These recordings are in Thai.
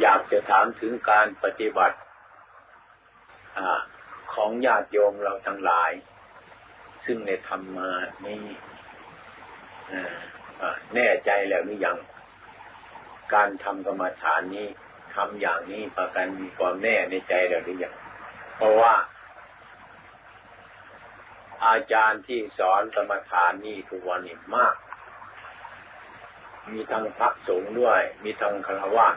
อยากจะถามถึงการปฏิบัติอของญาติโยมเราทั้งหลาย ซึ่งในธรรมานี่แน่ใจแล้วหรือยัง การทำกรรมฐานนี้ทำอย่างนี้ประกันมีความแน่ในใจแล้วหรือยัง เพราะว่า อาจารย์ที่สอนกรรมฐานนี่ทุกวันนี้มาก มีทั้งพระสงฆ์ด้วย มีทั้งคารวะ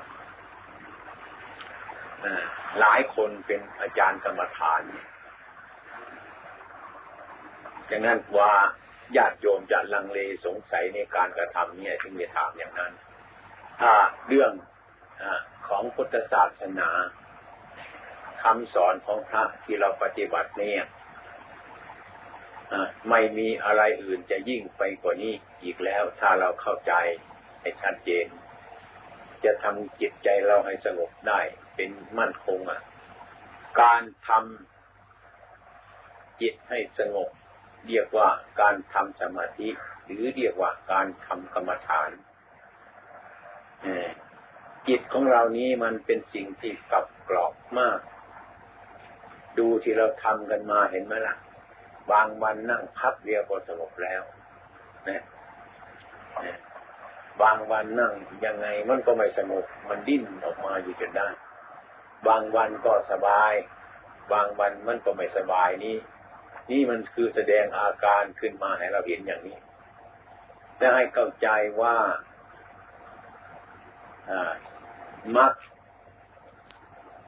หลายคนเป็นอาจารย์กรรมฐานดังนั้นว่าญาติโยมจะลังเลสงสัยในการกระทำเนี่ยถึงจะถามอย่างนั้น ถ้าเรื่องอของพุทธศาสนาคำสอนของพระที่เราปฏิบัติเนี่ยไม่มีอะไรอื่นจะยิ่งไปกว่านี้อีกแล้ว ถ้าเราเข้าใจให้ชัดเจน จะทำจิตใจเราให้สงบได้เป็นมั่นคงอะ การทำจิตให้สงบ เรียกว่าการทำสมาธิ หรือเรียกว่าการทำกรรมฐานจิตของเรานี้มันเป็นสิ่งที่กลับกรอบมาก ดูที่เราทำกันมาเห็นไหมล่ะ บางวันนั่งพับเรียก็สงบแล้ว นะ บางวันนั่งยังไงมันก็ไม่สงบมันดิ้นออกมาอยู่จนได้ บางวันก็สบาย บางวันมันก็ไม่สบายนี่ นี่มันคือแสดงอาการขึ้นมาให้เราเห็นอย่างนี้และให้เข้าใจว่ามัก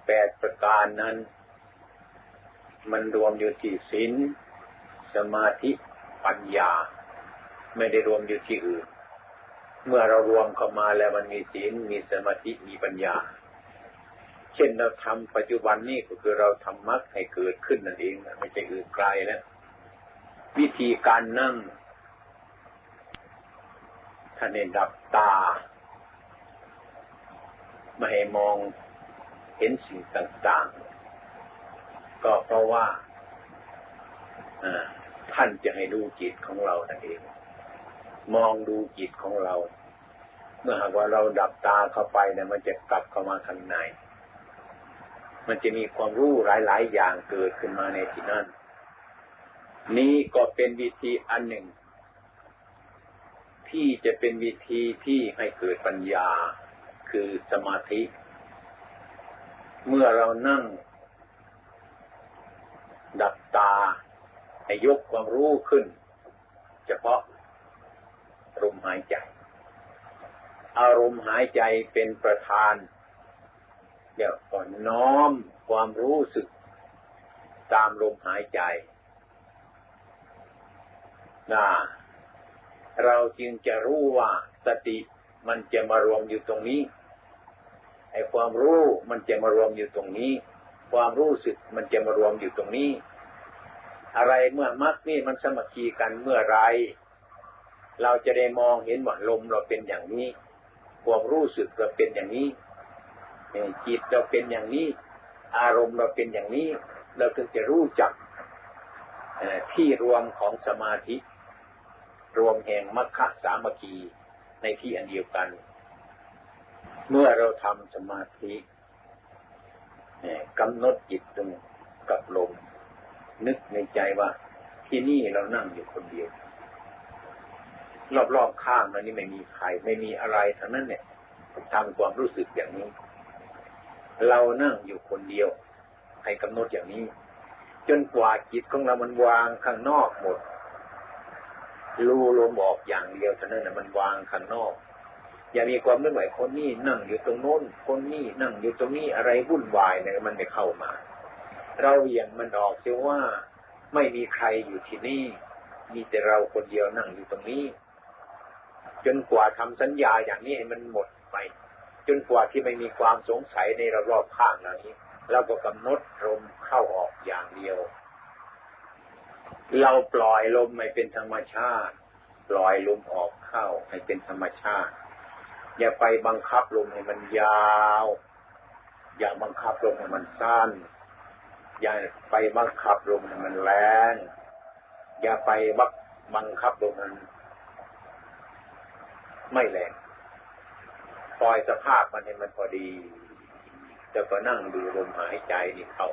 แปดประการนั้น มันรวมอยู่ที่ศีลสมาธิปัญญา ไม่ได้รวมอยู่ที่อื่น เมื่อเรารวมเข้ามาแล้วมันมีศีลมีสมาธิมีปัญญา เช่นเราทำปัจจุบันนี่ก็คือเราทำมรรคให้เกิดขึ้นนั่นเองไม่ใช่อื่นไกลแล้ววิธีการนั่งท่านเนดับตา ไม่ให้มองเห็นสิ่งต่างๆ ก็เพราะว่าท่านจะให้ดูจิตของเรานั่นเอง มองดูจิตของเรา เมื่อหากว่าเราดับตาเข้าไปเนี่ยมันจะกลับเข้ามาข้างใน มันจะมีความรู้หลาย ๆ อย่างเกิดขึ้นมาในที่นั้นนี้ก็เป็นวิธีอันหนึ่ง ที่จะเป็นวิธีที่ให้เกิดปัญญาคือสมาธิ เมื่อเรานั่ง ดับตาให้ยกความรู้ขึ้น เฉพาะ ลมหายใจ อารมณ์หายใจเป็นประธานเดี๋ยวก่อนน้อมความรู้สึก ตามลมหายใจนะเราจึงจะรู้ว่าสติมันจะมารวมอยู่ตรงนี้ไอ้ความรู้มันจะมารวมอยู่ตรงนี้ ความรู้สึกมันจะมารวมอยู่ตรงนี้ อะไรเมื่อมักนี่มันสมัคคีกันเมื่อไร เราจะได้มองเห็นว่าลมเราเป็นอย่างนี้ความรู้สึกเราเป็นอย่างนี้จิตเราเป็นอย่างนี้ อารมณ์เราเป็นอย่างนี้ เราถึงจะรู้จักที่รวมของสมาธิ รวมแห่งมรรคสามัคคีในที่อันเดียวกัน เมื่อเราทำสมาธิกำหนดจิตตรงกับลม นึกในใจว่าที่นี่เรานั่งอยู่คนเดียว รอบๆข้างมันนี่ไม่มีใคร ไม่มีอะไรทั้งนั้นเนี่ยทำความรู้สึกอย่างนี้ เรานั่งอยู่คนเดียว ให้กำหนดอย่างนี้ จนกว่าจิตของเรามันวางข้างนอกหมดรู้ลมออกอย่างเดียวเท่านั้นนะมันวางข้างนอก อย่ามีความไม่ไหวคนนี้นั่งอยู่ตรงโน้น คนนี้นั่งอยู่ตรงนี้อะไรวุ่นวายเนี่ยมันไม่เข้ามา เราเวียงมันออกเสียว่าไม่มีใครอยู่ที่นี่ มีแต่เราคนเดียวนั่งอยู่ตรงนี้ จนกว่าทำสัญญาอย่างนี้ให้มันหมดไป จนกว่าที่ไม่มีความสงสัยในรอบข้างเหล่านี้เราก็กำหนดลมเข้าออกอย่างเดียว เราปล่อยลมไม่เป็นธรรมชาติ ปล่อยลมออกเข้าให้เป็นธรรมชาติ อย่าไปบังคับลมให้มันยาว อย่าบังคับลมให้มันสั้น อย่าไปบังคับลมให้มันแรง อย่าไปบังคับลมมัน ไม่แรงปล่อยสภาพมันให้มันพอดีแล้วก็นั่งดูลมหายใจนี่เข้า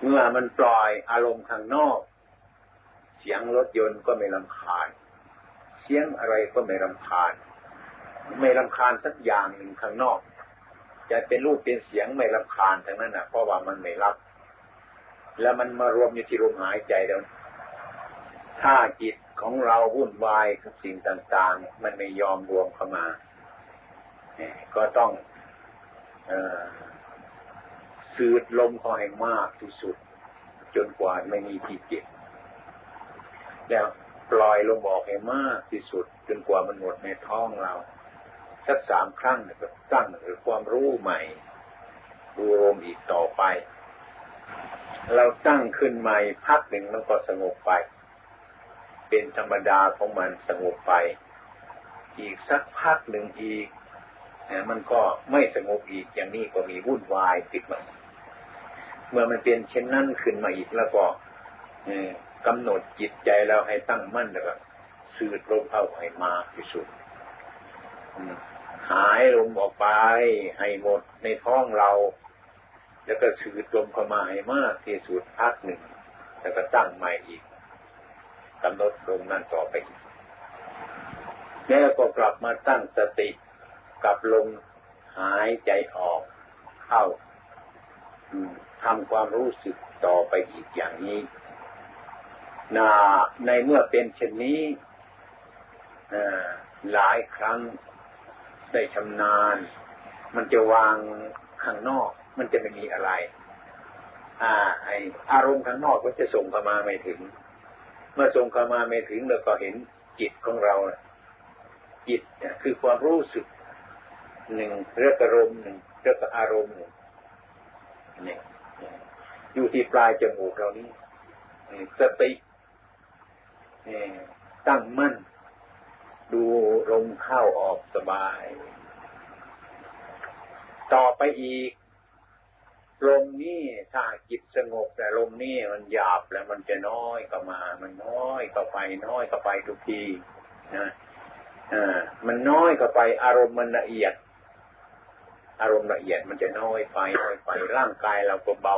เมื่อมันปล่อยอารมณ์ข้างนอก เสียงรถยนต์ก็ไม่ลำคาญ เสียงอะไรก็ไม่ลำคาญ ไม่ลำคาญสักอย่างหนึ่งข้างนอก จะเป็นรูปเป็นเสียงไม่ลำคาญทั้งนั้นนะเพราะว่ามันไม่รับ แล้วมันมารวมอยู่ที่ลมหายใจแล้วถ้าจิต ของเราวุ่นวายกับสิ่งต่าง ๆ มันไม่ยอมรวมเข้ามา ก็ต้องอสืดลมเขาให้มากที่สุด จนกว่าไม่มีที่เก็บแล้วปล่อยลมออกให้มากที่สุด จนกว่ามันหมดในท้องเรา สักสามครั้งก็ตั้งหรือความรู้ใหม่ดูลมอีกต่อไป เราตั้งขึ้นใหม่พักหนึ่งมันก็สงบไป เป็นธรรมดาของมันสงบไป อีกสักพักหนึ่งอีกมันก็ไม่สงบอีกอย่างนี้ก็มีวุ่นวายติดมาเมื่อมันเป็นเช่นนั้นขึ้นมาอีกแล้วก็กำหนดจิตใจเราให้ตั้งมั่นแล้วก็สืดลมเข้าให้มาที่สุดหายลมออกไปให้หมดในท้องเรา แล้วก็สืดลมเข้ามาให้มากที่สุดพักหนึ่งแล้วก็ตั้งใหม่อีก กำหนดลมนั่นต่อไปอีกแล้วก็กลับมาตั้งสติกับลมหายใจออกเข้าทำความรู้สึกต่อไปอีกอย่างนี้นาในเมื่อเป็นเช่นนี้หลายครั้งได้ชำนาญ มันจะวางข้างนอก มันจะไม่มีอะไร อ่า ไออารมณ์ข้างนอกก็จะส่งเข้ามาไม่ถึง เมื่อส่งเข้ามาไม่ถึงเราก็เห็นจิตของเราจิตคือความรู้สึกหนึ่งเรียกอารมณ์หนึ่งเรียกอารมณ์หนึ่งนี่อยู่ที่ปลายจมูกเรานี้สติตั้งมั่น ดูลมเข้าออกสบาย ต่อไปอีก ลมนี่ถ้าจิตสงบแต่ลมนี่มันหยาบแล้วมันจะน้อยก็มา มันน้อยก็ไป น้อยก็ไปทุกทีนะอ่มันน้อยก็ไป อารมณ์มันละเอียด อารมณ์ละเอียดมันจะน้อยไปน้อยไปร่างกายเราก็เบา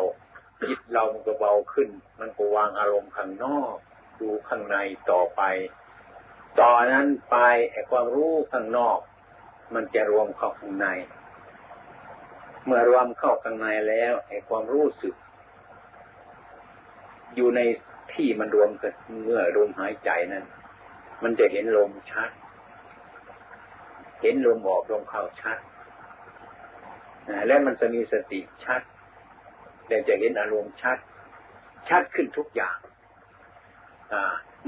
จิตเรามันก็เบาขึ้น มันก็วางอารมณ์ข้างนอก ดูข้างในต่อไป ต่อนนั้นไปไอ้ความรู้ข้างนอก มันจะรวมเข้าข้างใน เมื่อรวมเข้าข้างในแล้วไอ้ความรู้สึก อยู่ในที่มันรวมกันเมื่อลมหายใจนั้น มันจะเห็นลมชัด เห็นลมออกลมเข้าชัดและมันจะมีสติชัดแต่จะเห็นอารมณ์ชัด ชัดขึ้นทุกอย่าง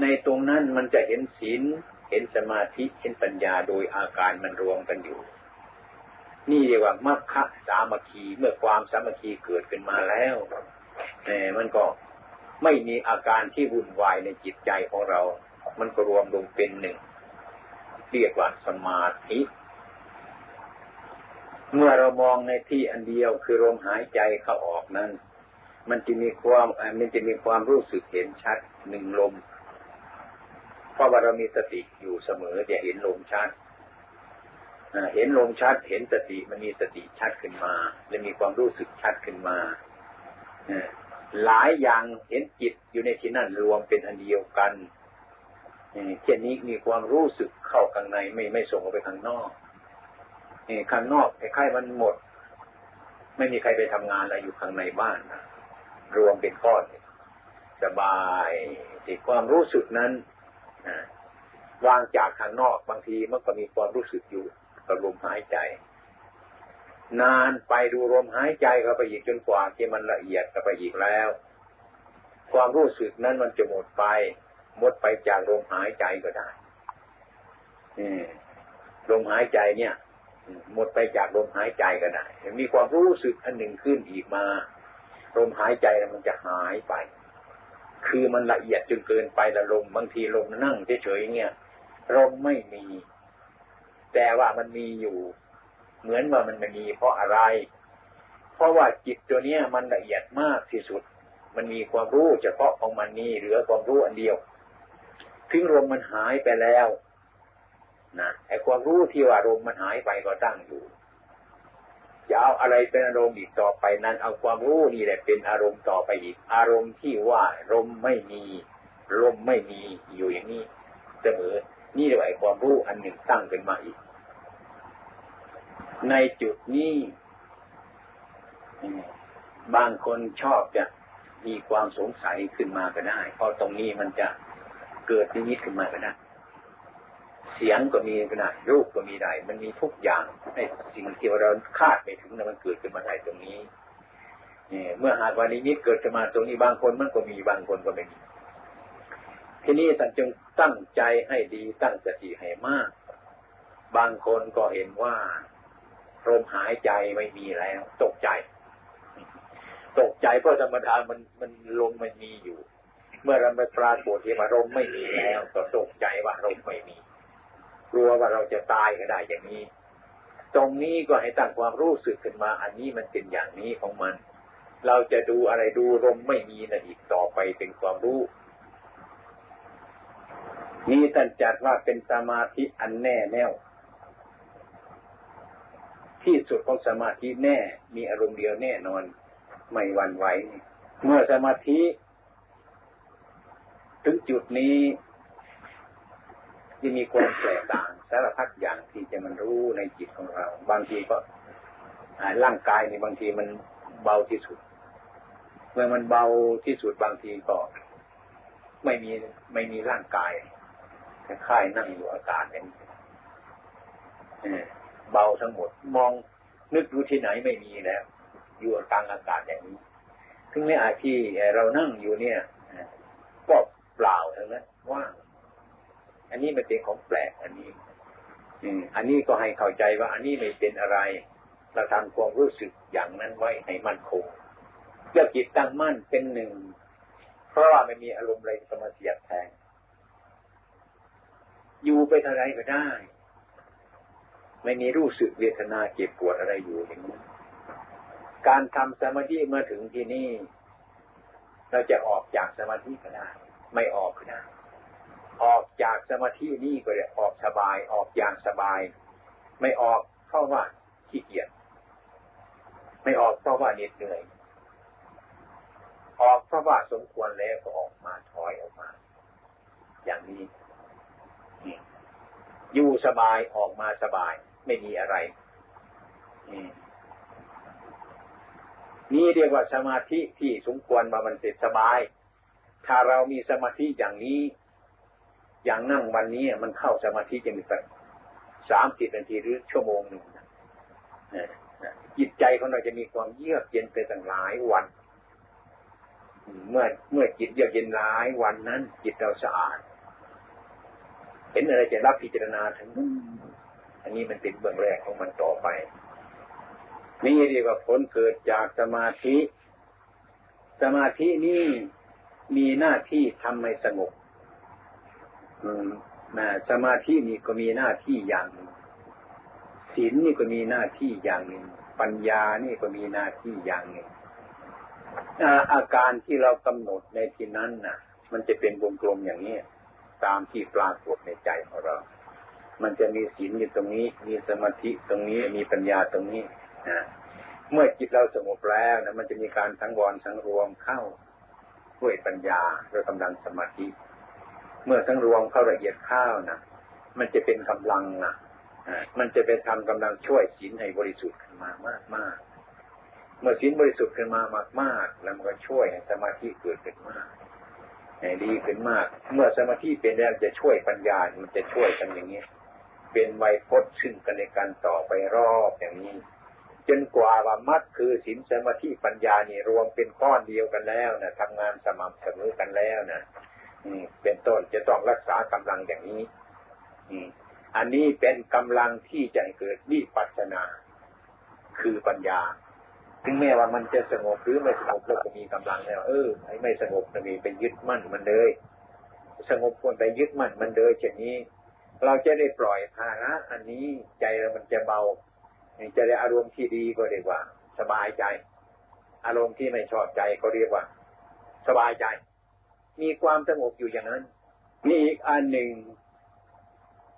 ในตรงนั้นมันจะเห็นศีลเห็นสมาธิเห็นปัญญาโดยอาการมันรวมกันอยู่ นี่เรียกว่ามัคคะสามัคคีเมื่อความสามัคคีเกิดขึ้นมาแล้วแต่มันก็ไม่มีอาการที่วุ่นวายในจิตใจของเรา มันก็รวมลงเป็นหนึ่ง เรียกว่าสมาธิ เมื่อเรามองในที่อันเดียวคือลมหายใจเข้าออกนั้น มันจะมีความมันจะมีความรู้สึกเห็นชัดหนึ่งลม เพราะว่าเรามีสติอยู่เสมอจะเห็นลมชัด เห็นลมชัด เห็นสติมันมีสติชัดขึ้นมาและมีความรู้สึกชัดขึ้นมาหลายอย่างเห็นจิตอยู่ในที่นั่นรวมเป็นอันเดียวกันเช่นนี้มีความรู้สึกเข้าข้างในไม่ไม่ส่งออกไปข้างนอกข้างนอกคล้ายๆมันหมด ไม่มีใครไปทำงานอะไรอยู่ข้างในบ้านนะรวมเป็นก้อนสบายที่ความรู้สึกนั้นวางจากข้างนอกบางทีมันก็มีความรู้สึกอยู่ กับลมหายใจ นานไปดูลมหายใจเข้าไปอีกจนกว่าที่มันละเอียดเข้าไปอีกแล้ว ความรู้สึกนั้นมันจะหมดไป หมดไปจากลมหายใจก็ได้ลมหายใจเนี่ย หมดไปจากลมหายใจก็ได้ มีความรู้สึกอันหนึ่งขึ้นอีกมาลมหายใจมันจะหายไป คือมันละเอียดจนเกินไปละลมบางทีลมนั่งเฉยๆเนี่ยลมไม่มี แต่ว่ามันมีอยู่ เหมือนว่ามันไม่มีเพราะอะไร เพราะว่าจิตตัวเนี้ยมันละเอียดมากที่สุด มันมีความรู้เฉพาะของมันนี่เหลือความรู้อันเดียวถึงลมมันหายไปแล้วนะไอ้ความรู้ที่ว่าลมมันหายไปก็ตั้งอยู่จะเอาอะไรเป็นอารมณ์อีกต่อไปนั้น เอาความรู้นี่แหละเป็นอารมณ์ต่อไปอีก อารมณ์ที่ว่าลมไม่มีลมไม่มีอยู่อย่างนี้เสมอ นี่เรียกว่าความรู้อันหนึ่งตั้งขึ้นมาอีก ในจุดนี้บางคนชอบจะมีความสงสัยขึ้นมาก็ได้ เพราะตรงนี้มันจะเกิดนิมิตขึ้นมาก็ได้ เสียงก็มีก็ได้รูปก็มีได้ มันมีทุกอย่างไอ้สิ่งที่เราคาดไม่ถึงนะมันเกิดขึ้นมาได้ตรงนี้เนี่ยเมื่อหากวันนิมิตเกิดขึ้นมาตรงนี้บางคนมันก็มีบางคนก็ไม่มี ทีนี้ท่านจึงตั้งใจให้ดีตั้งสติให้มาก บางคนก็เห็นว่าลมหายใจไม่มีแล้ว ตกใจ ตกใจเพราะธรรมดามันมันลมมันมีอยู่ เมื่อเราไปปรากฏที่ว่าลมไม่มีแล้ว ก็ตกใจว่าลมไม่มีกลัวว่าเราจะตายก็ได้อย่างนี้ ตรงนี้ก็ให้ตั้งความรู้สึกขึ้นมา อันนี้มันเป็นอย่างนี้ของมัน เราจะดูอะไรดูลมไม่มีนะอีกต่อไปเป็นความรู้ นี่ท่านจัดว่าเป็นสมาธิอันแน่แน่วที่สุดของสมาธิแน่ มีอารมณ์เดียวแน่นอน ไม่หวั่นไหว เมื่อสมาธิ ถึงจุดนี้จะมีความแปลกต่างสารพัดอย่างที่จะมันรู้ในจิตของเรา บางทีก็ร่างกายนี่บางทีมันเบาที่สุด เมื่อมันเบาที่สุดบางทีก็ไม่มีไม่มีร่างกาย ค่ายนั่งอยู่อากาศเป็นเบาทั้งหมด มองนึกดูที่ไหนไม่มีแล้ว อยู่กลางอากาศอย่างนี้ถึงแม้อาที่เรานั่งอยู่เนี่ยก็เปล่าทั้งนั้นว่างอันนี้มันเป็นของแปลกอันนี้ อืม อันนี้ก็ให้เข้าใจว่า อันนี้ไม่เป็นอะไรเราทำความรู้สึกอย่างนั้นไว้ให้มั่นคงเลือจิตตั้งมั่นเป็นหนึ่ง เพราะว่าไม่มีอารมณ์อะไรสมาเสียดแทง อยู่ไปเท่าไรก็ได้ ไม่มีรู้สึกเวทนาเจ็บปวดอะไรอยู่อย่างนี้การทำสมาธิมาถึงที่นี่ เราจะออกจากสมาธิก็ได้ ไม่ออกก็ได้ ออกจากสมาธินี่ก็เลยออกสบาย ออกอย่างสบาย ไม่ออกเพราะว่าขี้เกียจไม่ออกเพราะว่าเหน็ดเหนื่อย ออกเพราะว่าสมควรแล้วก็ออกมาถอยออกมา อย่างนี้ อยู่สบายออกมาสบาย ไม่มีอะไรนี่เรียกว่าสมาธิที่สมควรมามันเสร็จสบาย ถ้าเรามีสมาธิอย่างนี้ อย่างนั่งวันนี้มันเข้าสมาธิจะมีสักสามสิบนาทีหรือชั่วโมงหนึ่งจิตใจของเราจะมีความเยือกเย็นไปตั้งหลายวัน เมื่อเมื่อจิตเยือกเย็นหลายวันนั้น จิตเราสะอาด เห็นอะไรจะรับพิจารณาทั้งอันนี้มันเป็นเบื้องแรกของมันต่อไป นี่เรียกว่าผลเกิดจากสมาธิ สมาธินี่มีหน้าที่ทำให้สงบนะสมาธินี่ก็มีหน้าที่อย่างหนึ่งศีลนี่ก็มีหน้าที่อย่างหนึ่งปัญญานี่ก็มีหน้าที่อย่างหนึ่งอาการที่เรากำหนดในที่นั้นน่ะ มันจะเป็นวงกลมอย่างนี้ ตามที่ปรากฏในใจของเรา มันจะมีศีลอยู่ตรงนี้ มีสมาธิตรงนี้ มีปัญญาตรงนี้นะเมื่อจิตเราสงบแล้วนะมันจะมีการสังวรสังรวมเข้าด้วยปัญญาด้วยกำลังสมาธิ เมื่อทั้งรวมเข้าละเอียดข้าวนะมันจะเป็นกำลังนะมันจะเป็นทำกำลังช่วยศีลให้บริสุทธิ์ขึ้นมามากมากเมื่อศีลบริสุทธิ์ขึ้นมามากมากแล้วมันก็ช่วยให้สมาธิเกิดขึ้นมาก ดีขึ้นมาก เมื่อสมาธิเป็นแล้วจะช่วยปัญญา มันจะช่วยกันอย่างนี้ เป็นไวยพจน์ซึ่งกันในการต่อไปรอบอย่างนี้ จนกว่าว่ามัดคือศีลสมาธิปัญญานี่รวมเป็นก้อนเดียวกันแล้วนะทำงานสม่ำเสมอกันแล้วนะเป็นต้นจะต้องรักษากำลังอย่างนี้อันนี้เป็นกำลังที่จะเกิดวิปัสนา คือปัญญา ถึงแม้ว่ามันจะสงบหรือไม่สงบเราก็มีกำลังแล้ว เออไอ้ไม่สงบมันมีไปยึดมั่นมันเลย สงบควรไปยึดมั่นมันเลยเช่นนี้ เราจะได้ปล่อยภาระอันนี้ใจเรามันจะเบาจะได้อารมณ์ที่ดีก็เรียกว่า สบายใจ อารมณ์ที่ไม่ชอบใจก็เรียกว่า สบายใจ มีความสงบอยู่อย่างนั้นมีอีกอันหนึ่ง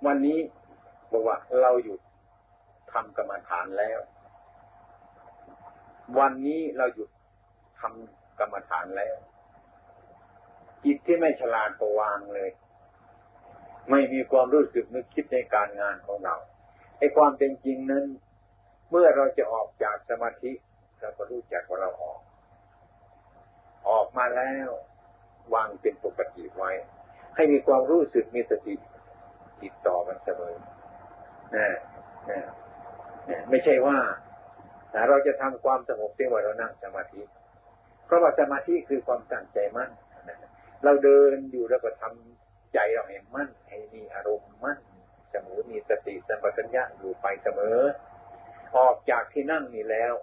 วันนี้บอกว่าเราหยุดทำกรรมฐานแล้ว วันนี้เราหยุดทำกรรมฐานแล้ว จิตที่ไม่ฉลาดก็วางเลย ไม่มีความรู้สึกนึกคิดในการงานของเราไอ้ความเป็นจริงนั้น เมื่อเราจะออกจากสมาธิเราก็รู้จักว่าเราออก ออกมาแล้ววางเป็นปกติไว้ ให้มีความรู้สึกมีสติติดต่อกันเสมอนะนะนะไม่ใช่ว่า เราจะทำความสงบเพียงว่าเรานั่งสมาธิ เพราะว่าสมาธิคือความตั้งใจมั่นเราเดินอยู่แล้วก็ทำใจเราให้มั่นให้มีอารมณ์มั่นเสมอมีสติสัมปชัญญะอยู่ไปเสมอ ออกจากที่นั่งนี่แล้ว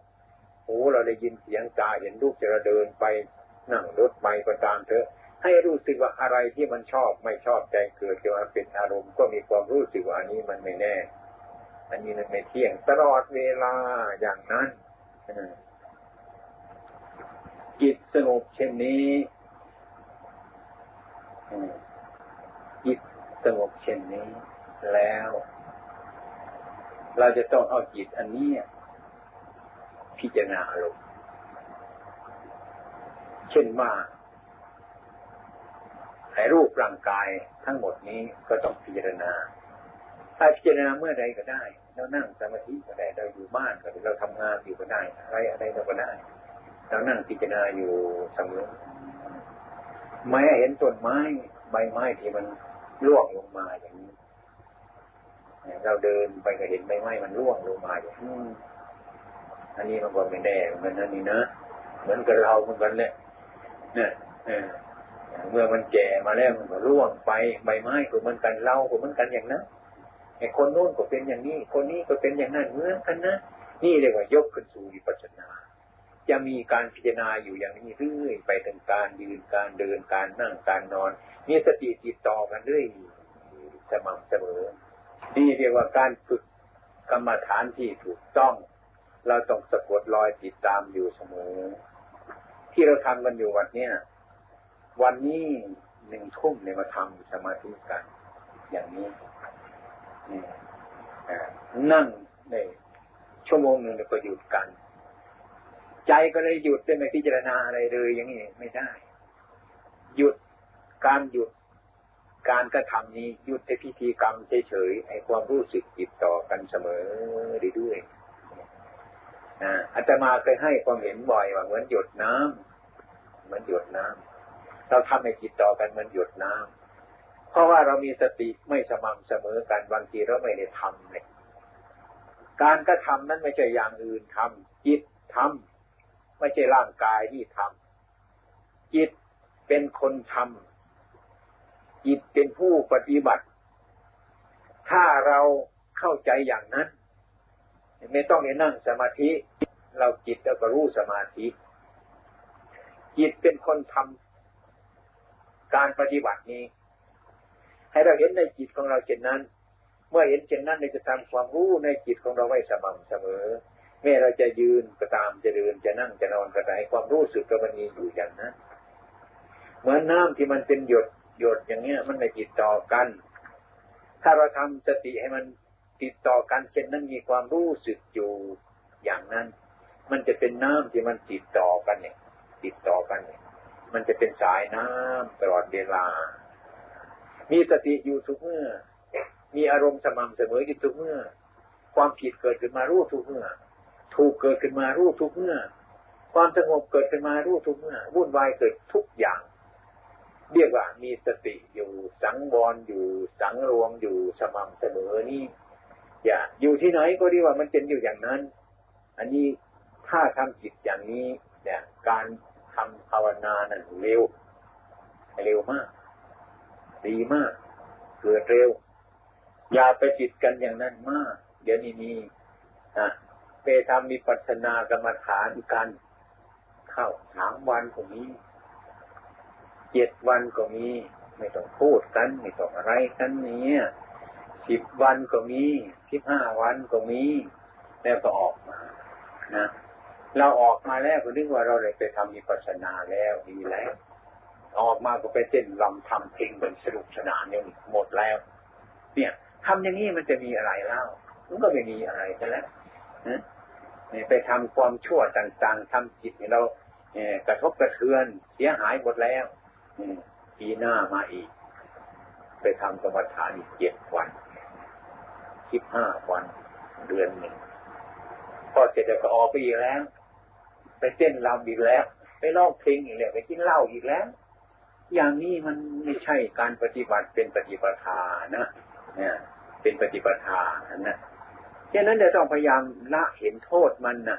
หูเราได้ยินเสียงตาเห็นรูปจะเดินไปนั่งรถไปก็ตามเถอะ ให้รู้สึกว่าอะไรที่มันชอบไม่ชอบใจเกิดขึ้นมาเป็นอารมณ์ก็มีความรู้สึกว่าอันนี้มันไม่แน่ อันนี้มันไม่เที่ยงตลอดเวลาอย่างนั้นจิตสงบเช่นนี้จิตสงบเช่นนี้ แล้ว เราจะต้องเอาจิตอันนี้พิจารณาอารมณ์เช่นว่าให้รูปร่างกายทั้งหมดนี้ก็ต้องพิจารณา ถ้าพิจารณาเมื่อใดก็ได้ เรานั่งสมาธิก็ได้เราอยู่บ้านก็ได้เราทำงานอยู่ก็ได้อะไรอะไรเราก็ได้ เรานั่งพิจารณาอยู่เสมอไม้เห็นต้นไม้ ใบไม้ที่มันร่วงลงมาอย่างนี้เราเดินไปก็เห็นใบไม้มันร่วงลงมาอย่างนี้อันนี้มันก็ไม่แน่เหมือนนั้นนี่นะเหมือนกับเราเหมือนกันแหละเนี่ยเมื่อมันแก่มาแล้วมันก็ร่วงไปใบไม้ก็เหมือนกันเราก็เหมือนกันอย่างนั้น ไอ้คนโน้นก็เป็นอย่างนี้ คนนี้ก็เป็นอย่างนั้นเหมือนกันนะ นี่เรียกว่ายกขึ้นสู่วิปัสสนา จะมีการพิจารณาอยู่อย่างนี้เรื่อยไปถึงการยืนการเดินการนั่งการนอน มีสติติดต่อกันเรื่อยสม่ำเสมอ นี่เรียกว่าการฝึกกรรมฐานที่ถูกต้อง เราต้องสะกดรอยติดตามอยู่เสมอ ที่เราทำกันอยู่วันเนี้ยวันนี้หนึ่งทุ่มเนี่ยมาทำสมาธิกัน อย่างนี้ นั่งในชั่วโมงหนึ่งแล้วก็หยุดกัน ใจก็เลยหยุดได้ไม่พิจารณาอะไรเลยอย่างนี้ไม่ได้ หยุดการหยุดการกระทำนี้หยุดในพิธีกรรมเฉยๆไอ้ความรู้สึกติดต่อกันเสมอเรื่อยๆอาตมาเคยให้ความเห็นบ่อยว่าเหมือนหยดน้ำเหมือนหยดน้ำเราทำให้ติดต่อกันเหมือนหยดน้ำ เพราะว่าเรามีสติไม่สม่ำเสมอกันบางทีเราไม่ได้ทำเลยการกระทำนั้นไม่ใช่อย่างอื่นทำจิตทำไม่ใช่ร่างกายที่ทำจิตเป็นคนทำจิตเป็นผู้ปฏิบัติ ถ้าเราเข้าใจอย่างนั้น ไม่ต้องไปนั่งสมาธิ เราจิตเราก็รู้สมาธิ จิตเป็นคนทำการปฏิบัตินี้ ให้เราเห็นในจิตของเราเช่นนั้น เมื่อเห็นเช่นนั้นเราจะทำความรู้ในจิตของเราไว้สม่ำเสมอแม้เราจะยืนก็ตามจะเดินจะนั่งจะนอนก็ได้ความรู้สึกก็มันมีอยู่อย่างนั้นเหมือนน้ำที่มันเป็นหยดหยดอย่างเงี้ย มันไม่ติดต่อกัน ถ้าเราทำสติให้มันติดต่อกันเช่นนั้นมีความรู้สึกอยู่อย่างนั้น มันจะเป็นน้ำที่มันติดต่อกันเนี่ย ติดต่อกันเนี่ย มันจะเป็นสายน้ำตลอดเวลา มีสติอยู่ทุกเมื่อ มีอารมณ์สม่ำเสมออยู่ทุกเมื่อ ความผิดเกิดขึ้นมารู้ทุกเมื่อ ถูกเกิดขึ้นมารู้ทุกเมื่อ ความสงบเกิดขึ้นมารู้ทุกเมื่อวุ่นวายเกิดทุกอย่าง เรียกว่ามีสติอยู่สังวรอยู่สังรวมอยู่สม่ำเสมอนี่อย่าอยู่ที่ไหนก็ดีว่ามันเป็นอยู่อย่างนั้น อันนี้ถ้าทำจิตอย่างนี้ เนี่ย การทำภาวนานั้นเร็วเร็วมาก ดีมาก เกิดเร็ว อย่าไปจิตกันอย่างนั้นมาก เดี๋ยวนี้มีนะไปทำมีปัจนากรรมฐานกัน เข้าสามวันตรงนี้เจ็ดวันก็มี ไม่ต้องพูดกัน ไม่ต้องอะไรกันนี้สิบวันก็มีสิบห้าวันก็มี แล้วก็ออกมา นะ เราออกมาแล้วก็นึกว่าเราได้ไปทำมีปัสนาแล้วดีแล้ว ออกมาก็ไปเต้นลำทำเพลงเป็นสนุกสนานเนี่ยหมดแล้ว เนี่ยทำอย่างนี้มันจะมีอะไรเล่ามันก็ไม่มีอะไรกันแล้วนะไปทำความชั่วต่างๆทำจิตเรากระทบกระเทือนเสียหายหมดแล้วปีหน้ามาอีก ไปทำกรรมฐานอีกเจ็ดวันสิบห้าวัน เดือนหนึ่งพอเสร็จแล้วก็ออกไปอีกแล้ว ไปเต้นรำอีกแล้ว ไปร้องเพลงอีกแล้ว ไปกินเหล้าอีกแล้ว อย่างนี้มันไม่ใช่การปฏิบัติเป็นปฏิปทานะเนี่ยเป็นปฏิปทานะฉะนั้นเดี๋ยวต้องพยายามละเห็นโทษมันนะ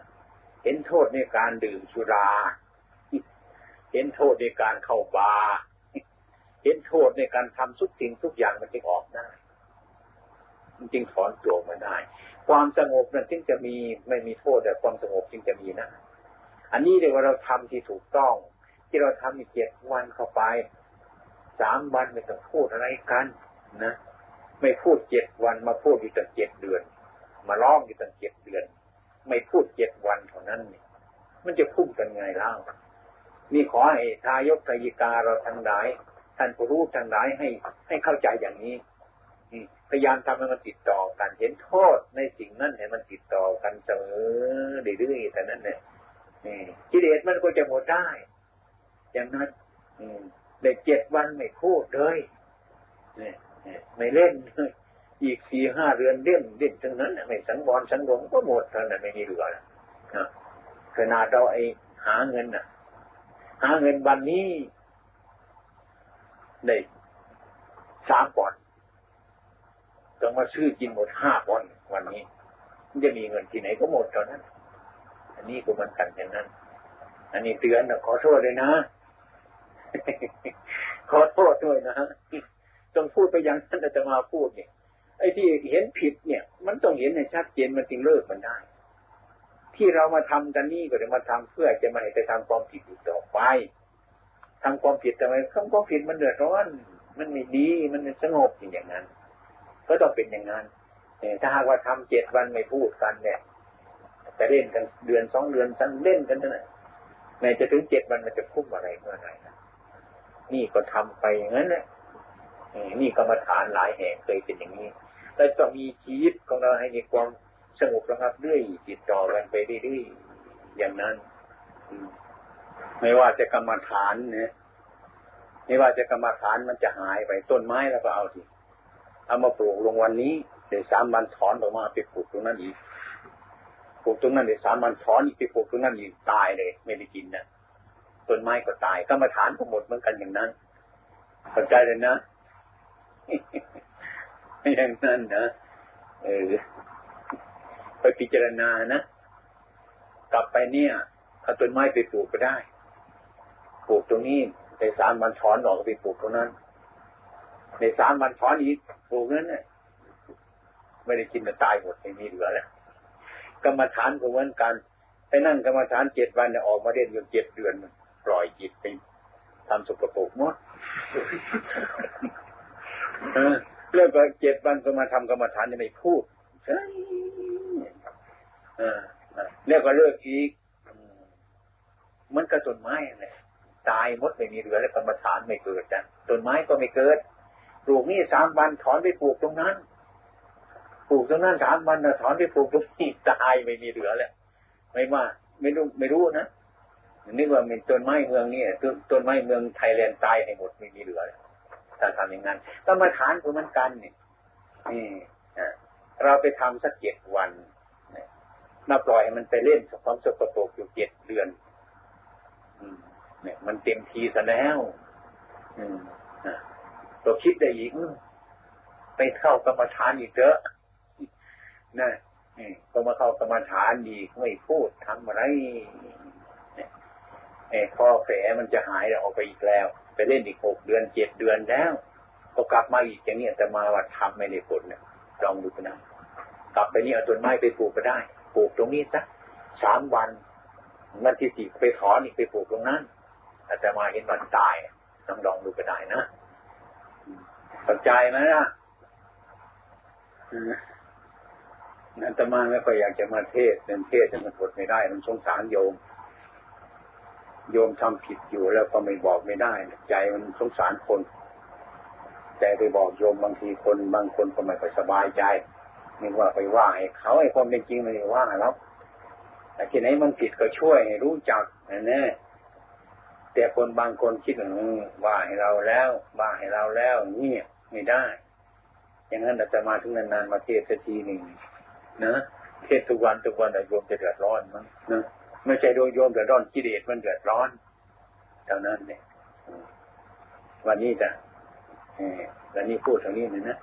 เห็นโทษในการดื่มสุรา เห็นโทษในการเข้าบาร์เห็นโทษในการทำทุกสิ่งทุกอย่างมันจึงออกได้มันจึงถอนตัวมาได้ ความสงบนั้นจึงจะมีไม่มีโทษแต่ความสงบจึงจะมีนะ อันนี้เรียกว่าเราทำที่ถูกต้อง ที่เราทำอีกเจ็ดวันเข้าไปสามวันไม่ต้องพูดอะไรกันนะไม่พูดเจ็ดวันมาพูดอีกตั้งเจ็ดเดือน มาร้องอีกตั้งเจ็ดเดือน ไม่พูดเจ็ดวันเท่านั้นนี่มันจะพุ่งกันไงเล่านี่ขอให้ทายกทายิกาเราทั้งหลายท่านผู้รู้ทั้งหลายให้ให้เข้าใจอย่างนี้พยายามทำให้มันติดต่อกัน เห็นโทษในสิ่งนั้นให้มันติดต่อกันเสมอเรื่อยๆแต่นั้นเนี่ยกิเลสมันก็จะหมดได้ อย่างนั้นเด็กเจ็ดวันไม่พูดเลยไม่เล่นเลยอีกสี่ห้าเรือนเล่นเล่นทั้งนั้นไม่สังวรสังรมก็หมดเท่านั้นไม่มีเหลือนะขนาดเราไอหาเงินน่ะ หาเงินวันนี้ได้สามปอนต้องมาซื้อกินหมดห้าปอนวันนี้มันจะมีเงินที่ไหนก็หมดเท่านั้น อันนี้ก็มันกันอย่างนั้น อันนี้เตือนนะขอโทษเลยนะ ขอโทษด้วยนะฮะต้องพูดไปยังท่านจะมาพูดเนี่ยไอ้ที่เห็นผิดเนี่ย มันต้องเห็นในชัดเจนมันจึงเลิกมันได้ ที่เรามาทำกันนี่ก็จะมาทำเพื่อจะมาให้ไปทำความผิดอีกต่อไปทำความผิดทำไมทำความผิดมันเดือดร้อน มันไม่ดีมันสงบอย่างนั้น ก็ต้องเป็นอย่างนั้นถ้าหากว่าทำเจ็ดวันไม่พูดกันเนี่ยจะเล่นกันเดือนสองเดือนฉันเล่นกันนะในจะถึงเจ็ดวันมันจะพุ่มอะไรเมื่อไหร่ นี่ก็ทำไปอย่างนั้นแหละนี่กรรมฐานหลายแห่งเคยเป็นอย่างนี้แต่ต้องมีชีวิตของเราให้มีความสงบระงับเรื่อยติดต่อกันไปเรื่อยๆอย่างนั้นไม่ว่าจะกรรมฐานเนี่ยไม่ว่าจะกรรมฐานมันจะหายไปต้นไม้แล้วก็เอาสิเอามาปลูกลงวันนี้เดี๋ยวสามวันถอนออกมาไปปลูกตรงนั้นอีกปลูกตรงนั้นเดี๋ยวสามวันถอนอีกไปปลูกตรงนั้นอีกตายเลย ไม่ได้กินนะ ต้นไม้ก็ตายกรรมฐานก็หมดเหมือนกันอย่างนั้นเข้าใจเลยนะอย่างนั้นนะเออไปพิจารณานะกลับไปเนี่ยเอาต้นไม้ไปปลูกก็ได้ ปลูกตรงนี้ในสามวันถอนออกไปปลูกตรงนั้น ในสามวันถอนอีกปลูกนั้นเนี่ยไม่ได้กินจะตายหมดไม่มีเหลือแล้วกรรมฐานก็เหมือนกันไปนั่งกรรมฐานเจ็ดวันเนี่ยออกมาเรียนอยู่เจ็ดเดือน ปล่อยจิตไปทำสกปรกหมดเรื่องก็เจ็ดวันก็มาทำกรรมฐานยังไม่พูดเรื่องก็เลิกอีกมันกระต้นไม้เลยตายมดไม่มีเหลือแล้วกรรมฐานไม่เกิดนะต้นไม้ก็ไม่เกิดปลูกนี่สามวันถอนไปปลูกตรงนั้นปลูกตรงนั้นสามวันถอนไปปลูกตรงนี้ตายไม่มีเหลือแล้วไม่ว่าไม่รู้ไม่รู้นะ นึกว่าเป็นต้นไม้เมืองนี่ต้นต้นไม้เมืองไทยแลนด์ตายให้หมดไม่มีเหลือถ้าทำอย่างนั้นกรรมฐานก็เหมือนกันนี่นี่เราไปทำสักเจ็ดวันมาปล่อยให้มันไปเล่นความสกปรกอยู่เจ็ดเดือนเนี่ย มันเต็มทีซะแล้วตัวคิดได้อีกไปเข้ากรรมฐานอีกเถอะนะก็มาเข้ากรรมฐานดีไม่พูดทำอะไร ข้อแผลมันจะหายออกไปอีกแล้ว ไปเล่นอีกหกเดือนเจ็ดเดือนแล้วก็กลับมาอีกอย่างนี้แต่มาว่าทำไม่ได้ผลเนี่ยลองดูนะกลับไปนี่เอาต้นไม้ไปปลูกก็ได้ปลูกตรงนี้สักสามวันวันที่สี่ไปถอนอีกไปปลูกตรงนั้นอาจจะมาเห็นวันตายต้องลองดูก็ได้นะสนใจไหมนะนั่นตมาไม่ค่อยอยากจะมาเทศเป็นเทศจะมันทดไม่ได้ มันสงสารโยม โยมทำผิดอยู่แล้วก็ไม่บอกไม่ได้ใจมันสงสารคน แต่ไปบอกโยมบางทีคนบางคนก็ไม่ค่อยสบายใจนึกว่าไปว่าให้เขาไอ้ความเป็นจริงไม่ได้ว่าแล้วแต่ที่ไหนมันผิดก็ช่วยให้รู้จักนะแน่แต่คนบางคนคิดว่าให้เราแล้วว่าให้เราแล้วเงียบไม่ได้ อย่างนั้นอาจจะมาถึงนานๆมาเทศทีหนึ่งนะเทศทุกวันทุกวันโยมจะเดือดร้อนมั้งนะ ไม่ใช่โดยโยมเดือดร้อนกิเลสมันเดือดร้อนเท่านั้นเนี่ยวันนี้จ้ะวันนี้พูดเท่านี้เลยนะ